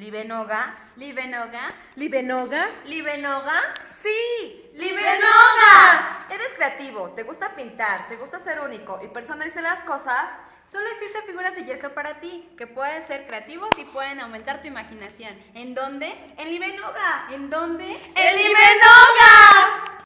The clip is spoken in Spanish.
Libenoga. Libenoga. Libenoga. Libenoga. Sí, Libenoga. Eres creativo, te gusta pintar, te gusta ser único y personalizar las cosas. Solo existen figuras de yeso para ti, que pueden ser creativos y pueden aumentar tu imaginación. ¿En dónde? En Libenoga. ¿En dónde? ¡En Libenoga!